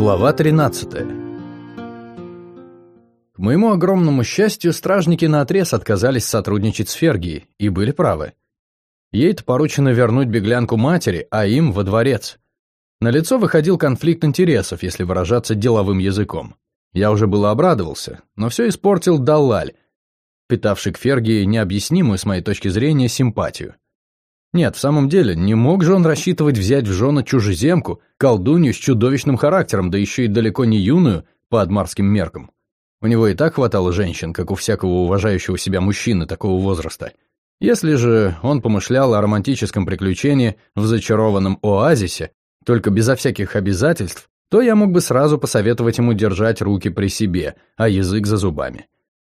Глава 13 К моему огромному счастью, стражники наотрез отказались сотрудничать с Фергией и были правы. Ей-то поручено вернуть беглянку матери, а им во дворец. На лицо выходил конфликт интересов, если выражаться деловым языком. Я уже было обрадовался, но все испортил Даллаль, питавший к Фергии необъяснимую, с моей точки зрения, симпатию. Нет, в самом деле, не мог же он рассчитывать взять в жены чужеземку, колдунью с чудовищным характером, да еще и далеко не юную, по адмарским меркам. У него и так хватало женщин, как у всякого уважающего себя мужчины такого возраста. Если же он помышлял о романтическом приключении в зачарованном оазисе, только безо всяких обязательств, то я мог бы сразу посоветовать ему держать руки при себе, а язык за зубами.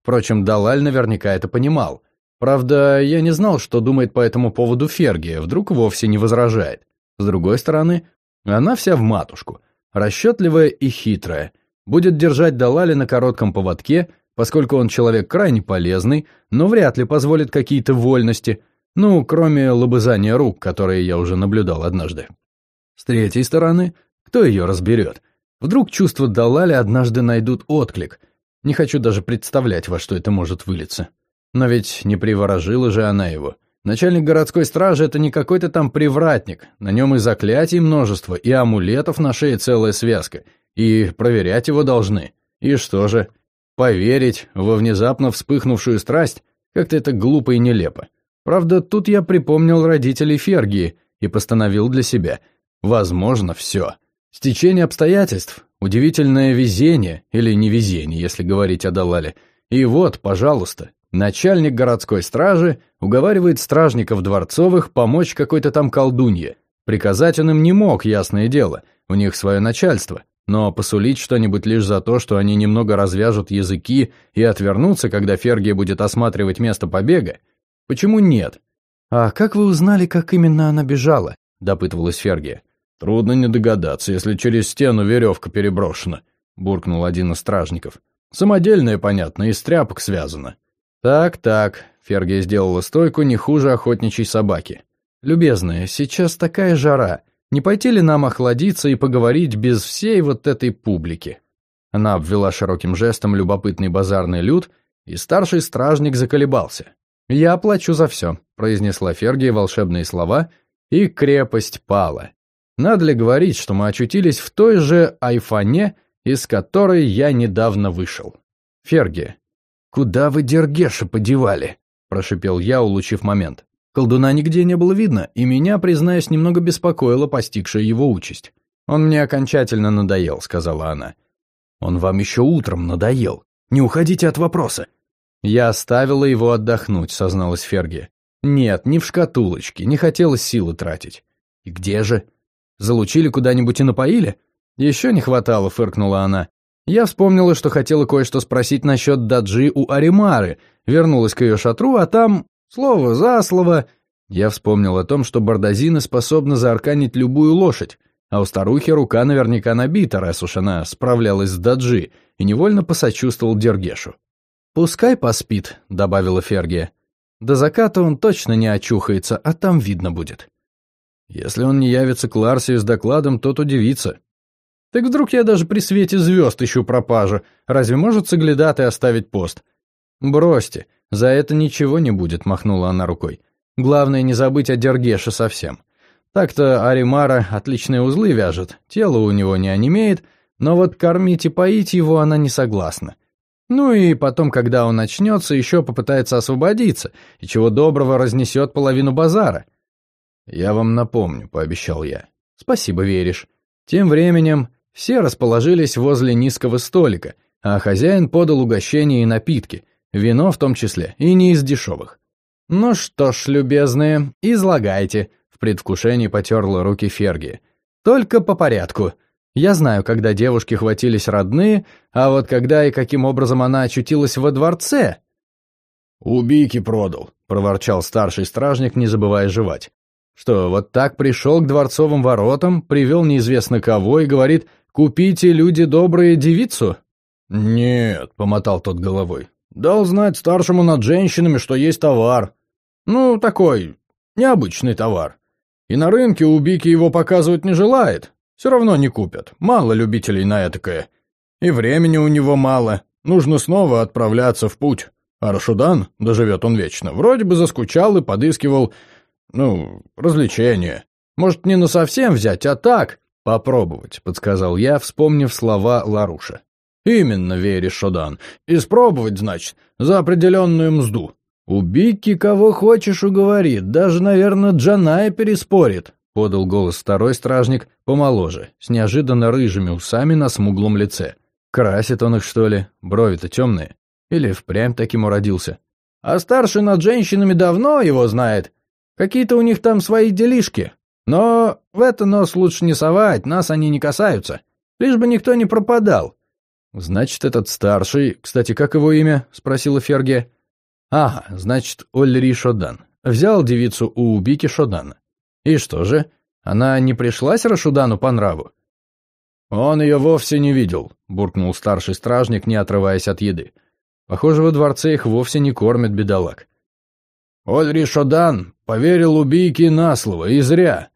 Впрочем, Далаль наверняка это понимал – Правда, я не знал, что думает по этому поводу Фергия, вдруг вовсе не возражает. С другой стороны, она вся в матушку, расчетливая и хитрая, будет держать Далали на коротком поводке, поскольку он человек крайне полезный, но вряд ли позволит какие-то вольности, ну, кроме лобызания рук, которые я уже наблюдал однажды. С третьей стороны, кто ее разберет? Вдруг чувства Далали однажды найдут отклик. Не хочу даже представлять, во что это может вылиться. Но ведь не приворожила же она его. Начальник городской стражи — это не какой-то там привратник. На нем и заклятий множество, и амулетов на шее целая связка. И проверять его должны. И что же? Поверить во внезапно вспыхнувшую страсть? Как-то это глупо и нелепо. Правда, тут я припомнил родителей Фергии и постановил для себя. Возможно, все. Стечение обстоятельств, удивительное везение, или невезение, если говорить о Далале. И вот, пожалуйста, Начальник городской стражи уговаривает стражников дворцовых помочь какой-то там колдунье. Приказать он им не мог, ясное дело, у них свое начальство. Но посулить что-нибудь лишь за то, что они немного развяжут языки и отвернутся, когда Фергия будет осматривать место побега, почему нет? «А как вы узнали, как именно она бежала?» – допытывалась Фергия. «Трудно не догадаться, если через стену веревка переброшена», – буркнул один из стражников. «Самодельная, понятно, из тряпок связана». «Так-так», — Фергия сделала стойку не хуже охотничьей собаки. «Любезная, сейчас такая жара. Не пойти ли нам охладиться и поговорить без всей вот этой публики?» Она обвела широким жестом любопытный базарный люд, и старший стражник заколебался. «Я плачу за все», — произнесла Фергия волшебные слова, и крепость пала. Надо ли говорить, что мы очутились в той же айфане, из которой я недавно вышел? Фергия, «Куда вы Дергеша подевали?» – прошипел я, улучив момент. Колдуна нигде не было видно, и меня, признаюсь, немного беспокоила постигшая его участь. «Он мне окончательно надоел», — сказала она. «Он вам еще утром надоел. Не уходите от вопроса». «Я оставила его отдохнуть», — созналась Ферги. «Нет, не в шкатулочке, не хотелось силы тратить». «И где же? Залучили куда-нибудь и напоили?» «Еще не хватало», — фыркнула она. Я вспомнила, что хотела кое-что спросить насчет Даджи у Аримары, вернулась к ее шатру, а там, слово за слово, я вспомнил о том, что бардазины способны заарканить любую лошадь, а у старухи рука наверняка набита, раз уж она справлялась с Даджи, и невольно посочувствовал Дергешу. «Пускай поспит», — добавила Фергия. «До заката он точно не очухается, а там видно будет». «Если он не явится к Ларсию с докладом, тот удивится», так вдруг я даже при свете звезд ищу пропажу. Разве может соглядатый оставить пост? Бросьте, за это ничего не будет, махнула она рукой. Главное не забыть о Дергеше совсем. Так-то Аримара отличные узлы вяжет, тело у него не онемеет, но вот кормить и поить его она не согласна. Ну и потом, когда он начнется, еще попытается освободиться, и чего доброго разнесет половину базара. «Я вам напомню», — пообещал я. «Спасибо, веришь». Тем временем все расположились возле низкого столика, а хозяин подал угощения и напитки, вино в том числе, и не из дешевых. «Ну что ж, любезные, излагайте», — в предвкушении потерла руки Ферги. «Только по порядку. Я знаю, когда девушки хватились родные, а вот когда и каким образом она очутилась во дворце...» «Убийки продал», — проворчал старший стражник, не забывая жевать. «Что, вот так пришел к дворцовым воротам, привел неизвестно кого и говорит, Купите, люди добрые, девицу?» «Нет», — помотал тот головой. «Дал знать старшему над женщинами, что есть товар. Ну, такой, необычный товар. И на рынке у Бики его показывать не желает. Все равно не купят. Мало любителей на этакое. И времени у него мало. Нужно снова отправляться в путь. А Рашудан, доживет он вечно, вроде бы заскучал и подыскивал, ну, развлечения. Может, не на совсем взять, а так, попробовать, подсказал я, вспомнив слова Ларуша. Именно, веришь, Шодан. Испробовать, значит, за определенную мзду. Убийки кого хочешь уговорит, даже, наверное, Джаная переспорит, подал голос второй стражник, помоложе, с неожиданно рыжими усами на смуглом лице. Красит он их, что ли? Брови-то темные. Или впрямь таким уродился? А старший над женщинами давно его знает. Какие-то у них там свои делишки. Но в это нос лучше не совать, нас они не касаются. Лишь бы никто не пропадал. Значит, этот старший... Кстати, как его имя? Спросила Ферге. Ага, значит, Ольри Шодан. Взял девицу у убийки Шодана. И что же? Она не пришлась Рашудану по нраву? Он ее вовсе не видел, буркнул старший стражник, не отрываясь от еды. Похоже, во дворце их вовсе не кормят бедолаг. Ольри Шодан поверил убийке на слово, и зря.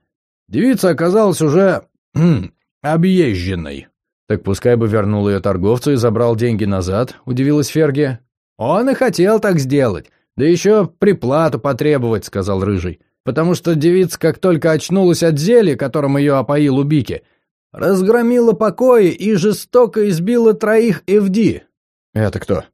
Девица оказалась уже... Хм, объезженной. Так пускай бы вернул ее торговцу и забрал деньги назад, удивилась Ферги. Он и хотел так сделать, да еще приплату потребовать, сказал Рыжий. Потому что девица, как только очнулась от зелья, которым ее опоил убийки, разгромила покои и жестоко избила троих Эвди. Это кто?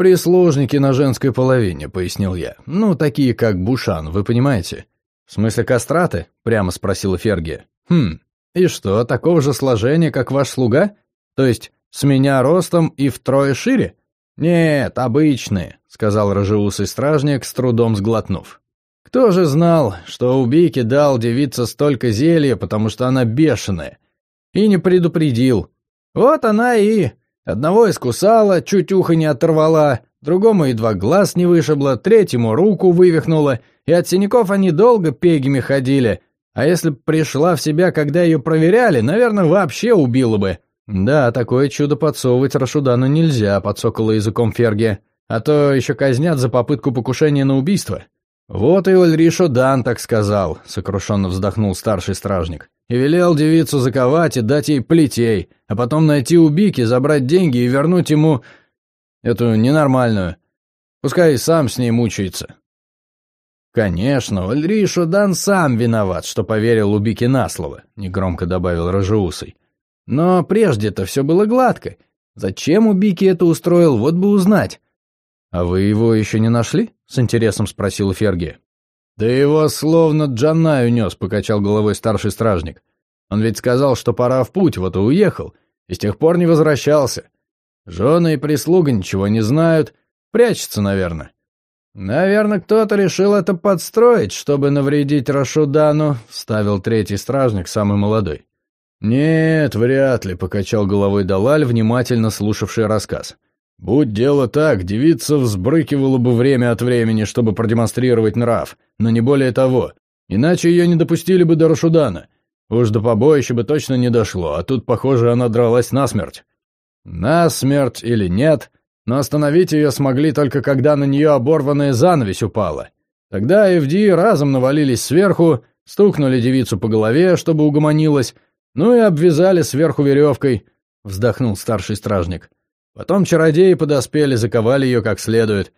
«Прислужники на женской половине», — пояснил я. «Ну, такие как Бушан, вы понимаете?» «В смысле кастраты?» — прямо спросила Фергия. «Хм, и что, такого же сложения, как ваш слуга? То есть с меня ростом и втрое шире?» «Нет, обычные», — сказал рыжеусый стражник, с трудом сглотнув. «Кто же знал, что убийке дал девица столько зелья, потому что она бешеная? И не предупредил. Вот она и Одного искусала, чуть ухо не оторвала, другому едва глаз не вышибла, третьему руку вывихнула, и от синяков они долго пегими ходили. А если б пришла в себя, когда ее проверяли, наверное, вообще убила бы. Да, такое чудо подсовывать Рашудану нельзя, подсокала языком Ферги, а то еще казнят за попытку покушения на убийство. Вот и Ульришо Дан так сказал, сокрушенно вздохнул старший стражник и велел девицу заковать и дать ей плетей, а потом найти убийки, забрать деньги и вернуть ему эту ненормальную. Пускай сам с ней мучается. Конечно, Ульри Шудан сам виноват, что поверил убийке на слово, негромко добавил Рожеусый. Но прежде-то все было гладко. Зачем убийке это устроил, вот бы узнать. А вы его еще не нашли? С интересом спросил Ферги. «Да его словно Джанай унес», — покачал головой старший стражник. «Он ведь сказал, что пора в путь, вот и уехал, и с тех пор не возвращался. Жены и прислуга ничего не знают, прячется, наверное». «Наверное, кто-то решил это подстроить, чтобы навредить Рашудану», — вставил третий стражник, самый молодой. «Нет, вряд ли», — покачал головой Далаль, внимательно слушавший рассказ. Будь дело так, девица взбрыкивала бы время от времени, чтобы продемонстрировать нрав, но не более того. Иначе ее не допустили бы до Рашудана. Уж до побоища бы точно не дошло, а тут, похоже, она дралась насмерть. Насмерть или нет, но остановить ее смогли только когда на нее оборванная занавесь упала. Тогда Эвди разом навалились сверху, стукнули девицу по голове, чтобы угомонилась, ну и обвязали сверху веревкой, вздохнул старший стражник. Потом чародеи подоспели, заковали ее как следует.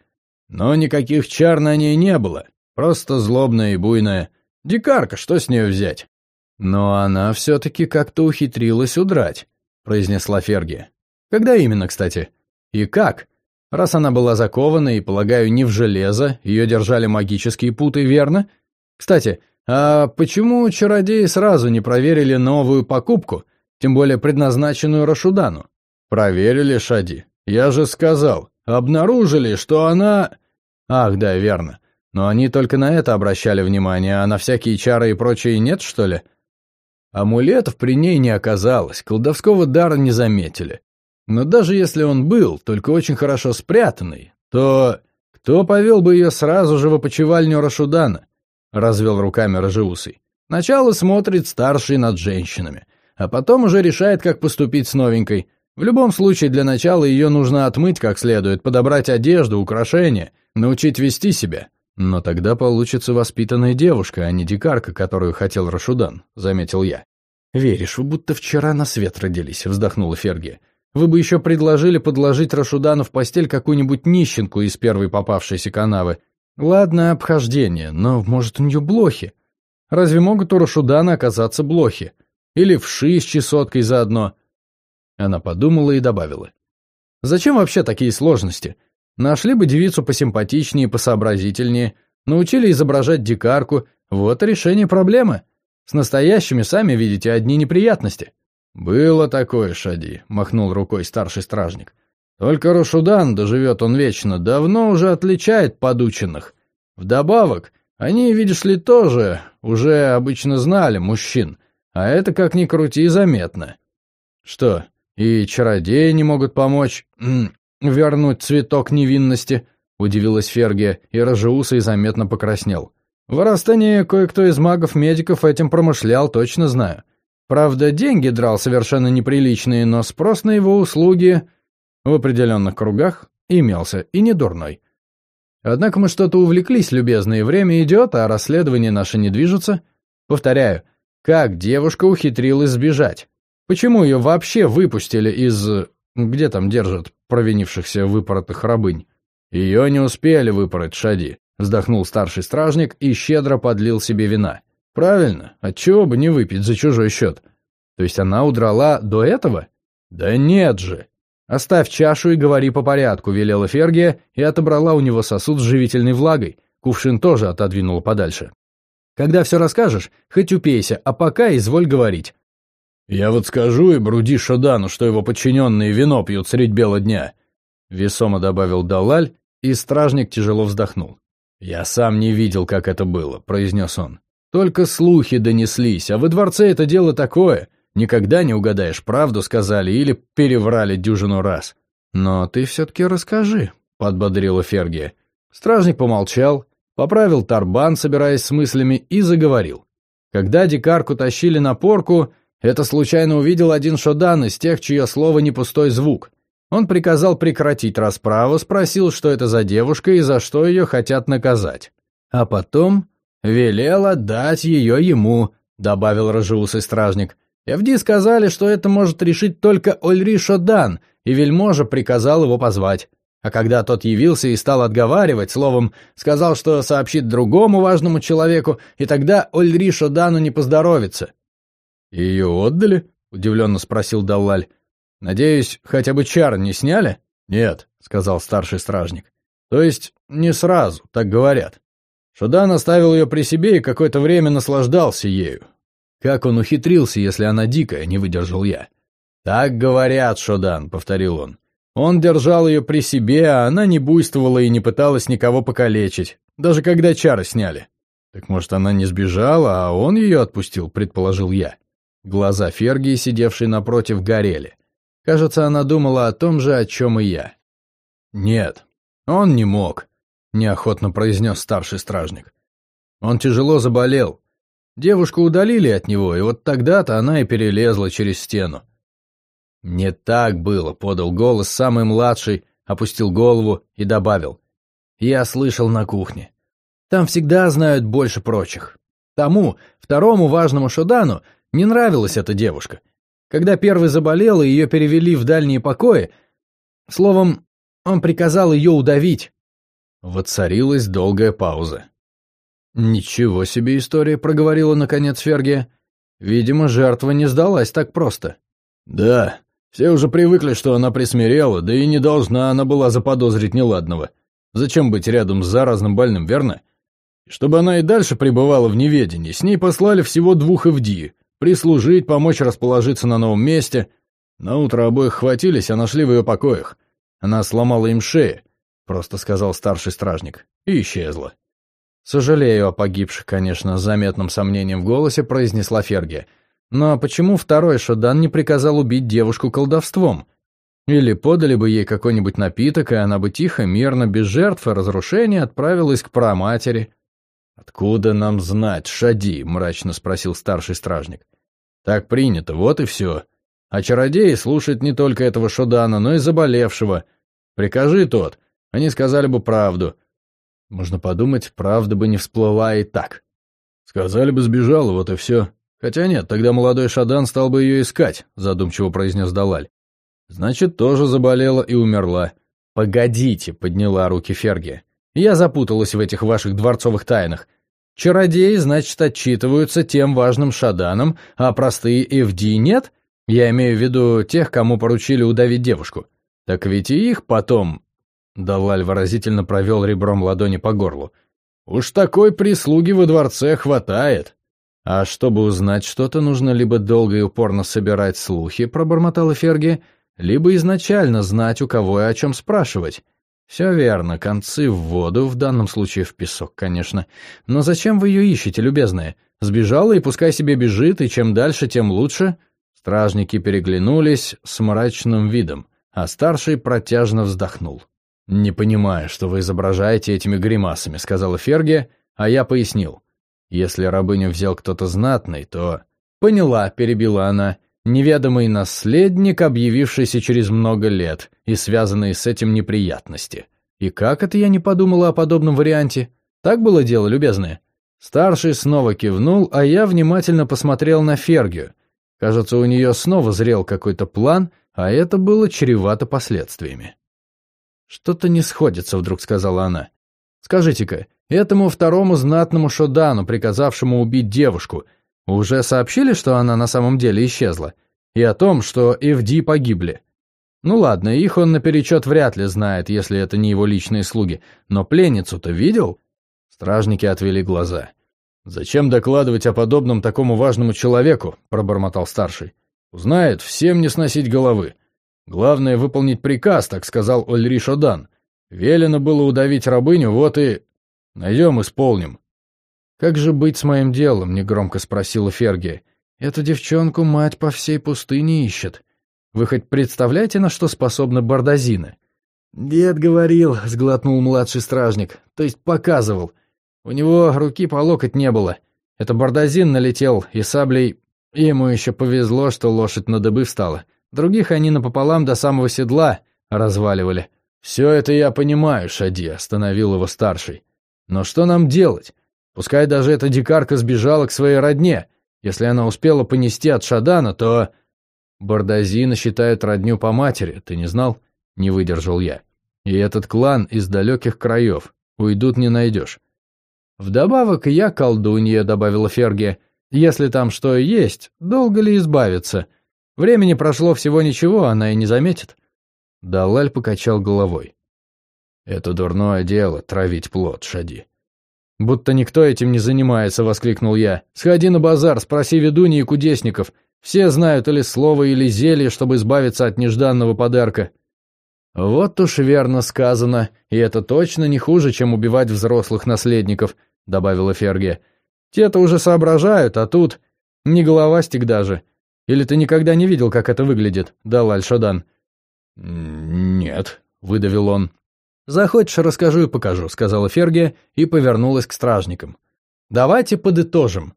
Но никаких чар на ней не было, просто злобная и буйная. Дикарка, что с нее взять? Но она все-таки как-то ухитрилась удрать, произнесла Ферги. Когда именно, кстати? И как? Раз она была закована и, полагаю, не в железо, ее держали магические путы, верно? Кстати, а почему чародеи сразу не проверили новую покупку, тем более предназначенную Рашудану? «Проверили, Шади. Я же сказал. Обнаружили, что она...» «Ах, да, верно. Но они только на это обращали внимание, а на всякие чары и прочее нет, что ли?» Амулетов при ней не оказалось, колдовского дара не заметили. Но даже если он был, только очень хорошо спрятанный, то кто повел бы ее сразу же в опочивальню Рашудана? Развел руками Рожеусый. Начало смотрит старший над женщинами, а потом уже решает, как поступить с новенькой. В любом случае, для начала ее нужно отмыть как следует, подобрать одежду, украшения, научить вести себя. Но тогда получится воспитанная девушка, а не дикарка, которую хотел Рашудан, заметил я. «Веришь, вы будто вчера на свет родились», — вздохнула Ферги. «Вы бы еще предложили подложить Рашудану в постель какую-нибудь нищенку из первой попавшейся канавы. Ладно, обхождение, но, может, у нее блохи? Разве могут у Рашудана оказаться блохи? Или вши с чесоткой заодно?» Она подумала и добавила. «Зачем вообще такие сложности? Нашли бы девицу посимпатичнее, посообразительнее, научили изображать дикарку, вот и решение проблемы. С настоящими, сами видите, одни неприятности». «Было такое, Шади», — махнул рукой старший стражник. «Только Рашудан, доживет он вечно, давно уже отличает подученных. Вдобавок, они, видишь ли, тоже уже обычно знали мужчин, а это, как ни крути, заметно. Что, и чародеи не могут помочь вернуть цветок невинности?» — удивилась Фергия, и Рожеусый заметно покраснел. «В Арастане кое-кто из магов-медиков этим промышлял, точно знаю. Правда, деньги драл совершенно неприличные, но спрос на его услуги в определенных кругах имелся, и не дурной. Однако мы что-то увлеклись, любезное, время идет, а расследование наше не движется. Повторяю, как девушка ухитрилась сбежать? Почему ее вообще выпустили из... Где там держат провинившихся выпоротых рабынь? Ее не успели выпороть, Шади, вздохнул старший стражник и щедро подлил себе вина. Правильно, отчего бы не выпить за чужой счет? То есть она удрала до этого? Да нет же. Оставь чашу и говори по порядку, велела Фергия и отобрала у него сосуд с живительной влагой. Кувшин тоже отодвинула подальше. Когда все расскажешь, хоть упейся, а пока изволь говорить. «Я вот скажу и бруди Шодану, что его подчиненные вино пьют средь бела дня», — весомо добавил Далаль, и стражник тяжело вздохнул. «Я сам не видел, как это было», — произнес он. Только слухи донеслись, а во дворце это дело такое. Никогда не угадаешь, правду сказали или переврали дюжину раз. Но ты все-таки расскажи, подбодрила Фергия. Стражник помолчал, поправил тарбан, собираясь с мыслями, и заговорил. Когда дикарку тащили на порку, это случайно увидел один шодан из тех, чье слово не пустой звук. Он приказал прекратить расправу, спросил, что это за девушка и за что ее хотят наказать. А потом «Велел отдать ее ему», — добавил рыжеусый стражник. «Эвди сказали, что это может решить только Ольри Шодан, и вельможа приказал его позвать. А когда тот явился и стал отговаривать, словом, сказал, что сообщит другому важному человеку, и тогда Ольри Шодану не поздоровится». «Ее отдали?» — удивленно спросил Даллаль. «Надеюсь, хотя бы чар не сняли?» «Нет», — сказал старший стражник. «То есть не сразу, так говорят. Шудан оставил ее при себе и какое-то время наслаждался ею. Как он ухитрился, если она дикая, не выдержал я. «Так говорят, Шодан», — повторил он. Он держал ее при себе, а она не буйствовала и не пыталась никого покалечить, даже когда чары сняли. «Так, может, она не сбежала, а он ее отпустил», — предположил я. Глаза Фергии, сидевшей напротив, горели. Кажется, она думала о том же, о чем и я. «Нет, он не мог. — неохотно произнес старший стражник. Он тяжело заболел. Девушку удалили от него, и вот тогда-то она и перелезла через стену. «Не так было», — подал голос самый младший, опустил голову и добавил. «Я слышал на кухне. Там всегда знают больше прочих. Тому, второму важному Шодану, не нравилась эта девушка. Когда первый заболел и ее перевели в дальние покои, словом, он приказал ее удавить. Воцарилась долгая пауза. «Ничего себе история», — проговорила наконец Фергия. «Видимо, жертва не сдалась так просто». «Да, все уже привыкли, что она присмирела, да и не должна она была заподозрить неладного. Зачем быть рядом с заразным больным, верно? Чтобы она и дальше пребывала в неведении, с ней послали всего двух ФДИ, прислужить, помочь расположиться на новом месте. На утро обоих хватились, а нашли в ее покоях. Она сломала им шеи, — просто сказал старший стражник, и исчезла. «Сожалею о погибших, конечно, заметным сомнением в голосе произнесла Ферги. Но почему второй Шодан не приказал убить девушку колдовством? Или подали бы ей какой-нибудь напиток, и она бы тихо, мирно, без жертв и разрушения отправилась к праматери?» «Откуда нам знать, Шади?» — мрачно спросил старший стражник. «Так принято, вот и все. А чародеи слушают не только этого Шодана, но и заболевшего. Прикажи тот, они сказали бы правду. Можно подумать, правда бы не всплыла и так. Сказали бы сбежала, вот и все. «Хотя нет, тогда молодой Шадан стал бы ее искать», — задумчиво произнес Далаль. «Значит, тоже заболела и умерла». «Погодите», — подняла руки Ферги. «Я запуталась в этих ваших дворцовых тайнах. Чародеи, значит, отчитываются тем важным Шаданом, а простые Эвди нет? Я имею в виду тех, кому поручили удавить девушку. Так ведь и их потом...» Далаль выразительно провел ребром ладони по горлу. «Уж такой прислуги во дворце хватает». «А чтобы узнать что-то, нужно либо долго и упорно собирать слухи», — пробормотала Ферги, «либо изначально знать, у кого и о чем спрашивать». «Все верно, концы в воду, в данном случае в песок, конечно. Но зачем вы ее ищете, любезная? Сбежала и пускай себе бежит, и чем дальше, тем лучше». Стражники переглянулись с мрачным видом, а старший протяжно вздохнул. «Не понимаю, что вы изображаете этими гримасами», — сказала Ферги, а я пояснил. Если рабыню взял кто-то знатный, то... Поняла, перебила она. Неведомый наследник, объявившийся через много лет, и связанные с этим неприятности. И как это я не подумала о подобном варианте? Так было дело, любезное? Старший снова кивнул, а я внимательно посмотрел на Фергию. Кажется, у нее снова зрел какой-то план, а это было чревато последствиями. «Что-то не сходится», — вдруг сказала она. «Скажите-ка, Этому второму знатному Шодану, приказавшему убить девушку, уже сообщили, что она на самом деле исчезла, и о том, что Эвди погибли. Ну ладно, их он наперечет вряд ли знает, если это не его личные слуги, но пленницу-то видел? Стражники отвели глаза. «Зачем докладывать о подобном такому важному человеку?» – пробормотал старший. «Узнает, всем не сносить головы. Главное – выполнить приказ, так сказал Ольри Шодан. Велено было удавить рабыню, вот и...» Найдем, исполним. «Как же быть с моим делом?» — негромко спросила Ферги. «Эту девчонку мать по всей пустыне ищет. Вы хоть представляете, на что способна Бардазина?» «Дед говорил», — сглотнул младший стражник, — «то есть показывал. У него руки по локоть не было. Это Бардазин налетел, и саблей... Ему еще повезло, что лошадь на дыбы встала. Других они напополам до самого седла разваливали». «Все это я понимаю, Шади», — остановил его старший. Но что нам делать? Пускай даже эта дикарка сбежала к своей родне. Если она успела понести от Шадана, то... Бардазина считают родню по матери, ты не знал? Не выдержал я. И этот клан из далеких краев. Уйдут не найдешь. Вдобавок я колдунья, добавила Ферги. Если там что и есть, долго ли избавиться? Времени прошло всего ничего, она и не заметит. Далаль покачал головой. «Это дурное дело — травить плод, Шади». «Будто никто этим не занимается», — воскликнул я. «Сходи на базар, спроси ведуньи и кудесников. Все знают или слово, или зелье, чтобы избавиться от нежданного подарка». «Вот уж верно сказано, и это точно не хуже, чем убивать взрослых наследников», — добавила Ферге. «Те-то уже соображают, а тут... Не головастик даже. Или ты никогда не видел, как это выглядит, Далаль Шадан?» «Нет», — выдавил он. «Захочешь, расскажу и покажу», — сказала Ферги и повернулась к стражникам. «Давайте подытожим.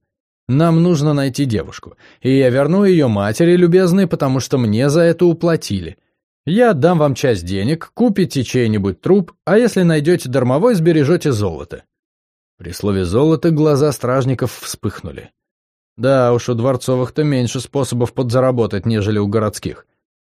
Нам нужно найти девушку, и я верну ее матери, любезной, потому что мне за это уплатили. Я отдам вам часть денег, купите чей-нибудь труп, а если найдете дармовой, сбережете золото». При слове «золото» глаза стражников вспыхнули. Да уж, у дворцовых-то меньше способов подзаработать, нежели у городских.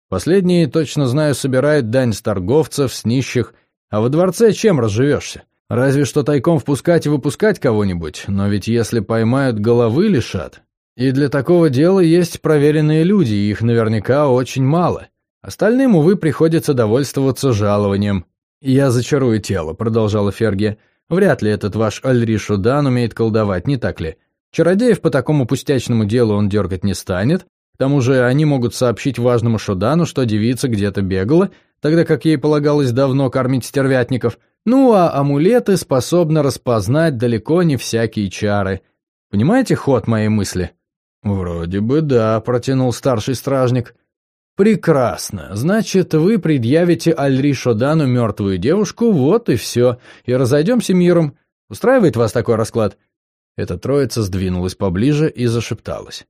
Последние, точно знаю, собирают дань с торговцев, с нищих – а во дворце чем разживешься? Разве что тайком впускать и выпускать кого-нибудь, но ведь если поймают, головы лишат. И для такого дела есть проверенные люди, и их наверняка очень мало. Остальным, увы, приходится довольствоваться жалованием. «Я зачарую тело», — продолжала Ферги. «Вряд ли этот ваш Альри Шудан умеет колдовать, не так ли? Чародеев по такому пустячному делу он дергать не станет. К тому же они могут сообщить важному Шудану, что девица где-то бегала, тогда как ей полагалось давно кормить стервятников. Ну а амулеты способны распознать далеко не всякие чары. Понимаете ход моей мысли? «Вроде бы да», — протянул старший стражник. «Прекрасно. Значит, вы предъявите Альри Шодану мертвую девушку, вот и все, и разойдемся миром. Устраивает вас такой расклад?» Эта троица сдвинулась поближе и зашепталась.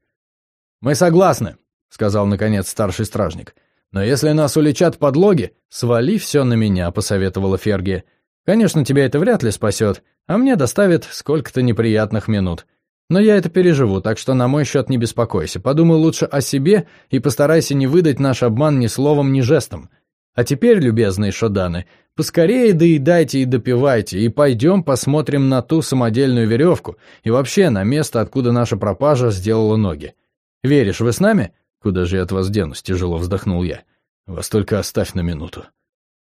«Мы согласны», — сказал, наконец, старший стражник. Но если нас уличат подлоги, свали все на меня», — посоветовала Ферги. «Конечно, тебя это вряд ли спасет, а мне доставит сколько-то неприятных минут. Но я это переживу, так что на мой счет не беспокойся. Подумай лучше о себе и постарайся не выдать наш обман ни словом, ни жестом. А теперь, любезные шоданы, поскорее доедайте и допивайте, и пойдем посмотрим на ту самодельную веревку и вообще на место, откуда наша пропажа сделала ноги. Веришь, вы с нами? Куда же я от вас денусь, тяжело вздохнул я. Вас только оставь на минуту.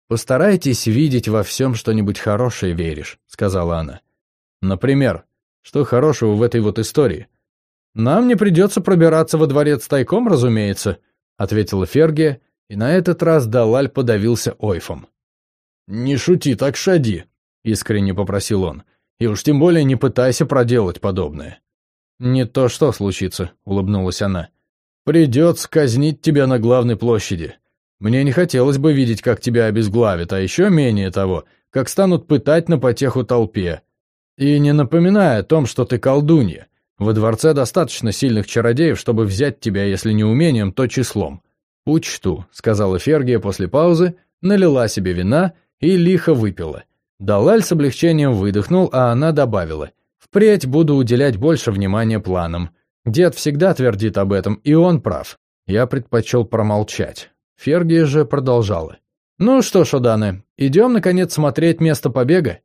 Постарайтесь видеть во всем что-нибудь хорошее, веришь, сказала она. Например, что хорошего в этой вот истории? Нам не придется пробираться во дворец тайком, разумеется, ответила Фергия, и на этот раз Далаль подавился ойфом. «Не шути так, Шади», — искренне попросил он, «и уж тем более не пытайся проделать подобное». «Не то что случится», — улыбнулась она. «Придется казнить тебя на главной площади. Мне не хотелось бы видеть, как тебя обезглавят, а еще менее того, как станут пытать на потеху толпе. И не напоминая о том, что ты колдунья. Во дворце достаточно сильных чародеев, чтобы взять тебя, если не умением, то числом. «Учту», — сказала Фергия после паузы, налила себе вина и лихо выпила. Далаль с облегчением выдохнул, а она добавила. «Впредь буду уделять больше внимания планам. Дед всегда твердит об этом, и он прав. Я предпочел промолчать. Фергия же продолжала. «Ну что, Шоданы, идем, наконец, смотреть место побега?»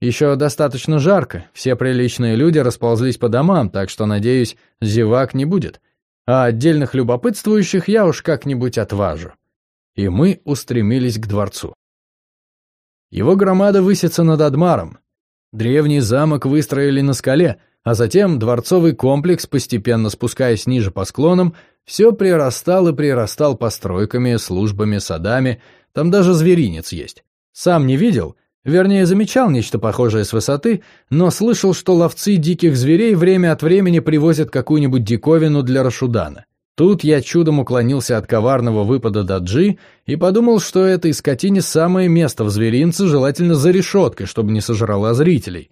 Еще достаточно жарко, все приличные люди расползлись по домам, так что, надеюсь, зевак не будет. А отдельных любопытствующих я уж как-нибудь отважу. И мы устремились к дворцу. Его громада высится над Адмаром. Древний замок выстроили на скале, а затем дворцовый комплекс, постепенно спускаясь ниже по склонам, все прирастал и прирастал постройками, службами, садами, там даже зверинец есть. Сам не видел — Вернее, замечал нечто похожее с высоты, но слышал, что ловцы диких зверей время от времени привозят какую-нибудь диковину для Рашудана. Тут я чудом уклонился от коварного выпада Даджи и подумал, что этой скотине самое место в зверинце, желательно за решеткой, чтобы не сожрала зрителей.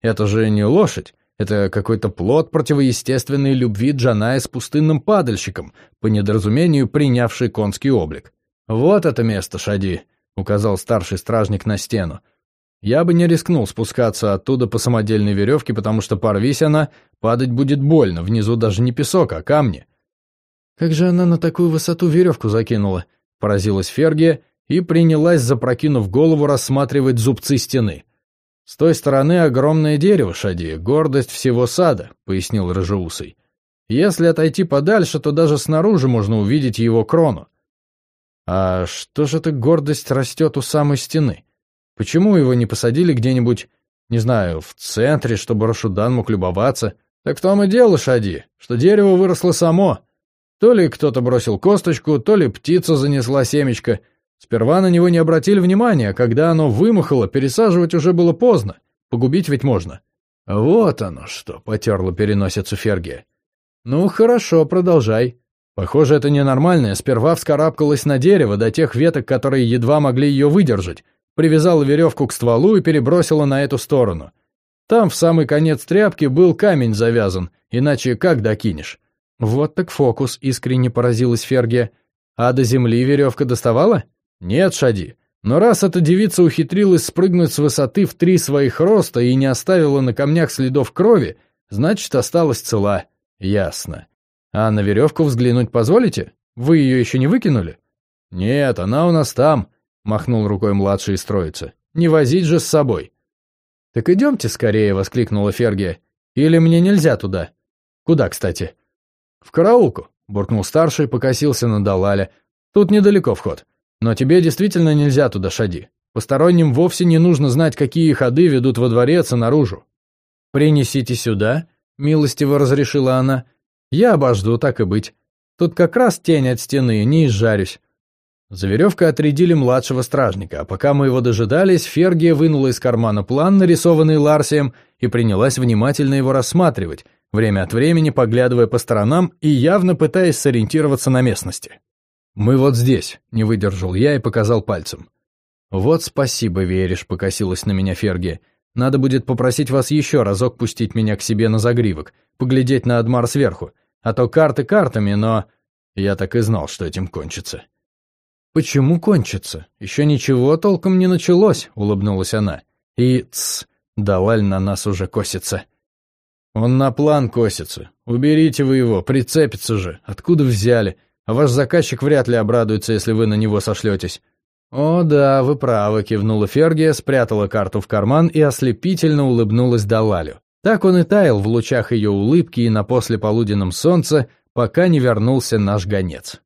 Это же не лошадь, это какой-то плод противоестественной любви Джаная с пустынным падальщиком, по недоразумению принявший конский облик. «Вот это место, Шади», — указал старший стражник на стену. Я бы не рискнул спускаться оттуда по самодельной веревке, потому что порвись она, падать будет больно, внизу даже не песок, а камни. Как же она на такую высоту веревку закинула? Поразилась Фергия и принялась, запрокинув голову, рассматривать зубцы стены. «С той стороны огромное дерево, Шади, гордость всего сада», — пояснил Рыжеусый. «Если отойти подальше, то даже снаружи можно увидеть его крону». «А что же эта гордость растет у самой стены?» Почему его не посадили где-нибудь, не знаю, в центре, чтобы Рашудан мог любоваться? Так в том и дело, Шади, что дерево выросло само. То ли кто-то бросил косточку, то ли птица занесла семечко. Сперва на него не обратили внимания, когда оно вымахало, пересаживать уже было поздно. Погубить ведь можно. Вот оно что, потерла переносицу Фергия. Ну, хорошо, продолжай. Похоже, это ненормальное сперва вскарабкалось на дерево до тех веток, которые едва могли ее выдержать, привязала веревку к стволу и перебросила на эту сторону. Там в самый конец тряпки был камень завязан, иначе как докинешь? Вот так фокус, искренне поразилась Фергия. А до земли веревка доставала? Нет, Шади. Но раз эта девица ухитрилась спрыгнуть с высоты в три своих роста и не оставила на камнях следов крови, значит, осталась цела. Ясно. А на веревку взглянуть позволите? Вы ее еще не выкинули? Нет, она у нас там, махнул рукой младший из. «Не возить же с собой!» «Так идемте скорее!» — воскликнула Фергия. «Или мне нельзя туда?» «Куда, кстати?» «В караулку!» — буркнул старший, покосился на Далаля. «Тут недалеко вход. Но тебе действительно нельзя туда, Шади. Посторонним вовсе не нужно знать, какие ходы ведут во дворец и наружу». «Принесите сюда», — милостиво разрешила она. «Я обожду, так и быть. Тут как раз тень от стены, не изжарюсь. За веревкой отрядили младшего стражника, а пока мы его дожидались, Фергия вынула из кармана план, нарисованный Ларсием, и принялась внимательно его рассматривать, время от времени поглядывая по сторонам и явно пытаясь сориентироваться на местности. «Мы вот здесь», — не выдержал я и показал пальцем. «Вот спасибо, веришь», — покосилась на меня Фергия. «Надо будет попросить вас еще разок пустить меня к себе на загривок, поглядеть на Адмар сверху, а то карты картами, но...» Я так и знал, что этим кончится. «Почему кончится? Еще ничего толком не началось», — улыбнулась она. «И, тсс, Далаль на нас уже косится». Он на план косится. Уберите вы его, прицепится же. Откуда взяли? А ваш заказчик вряд ли обрадуется, если вы на него сошлетесь. «О, да, вы правы», — кивнула Фергия, спрятала карту в карман и ослепительно улыбнулась Далалю. Так он и таял в лучах ее улыбки и на послеполуденном солнце, пока не вернулся наш гонец.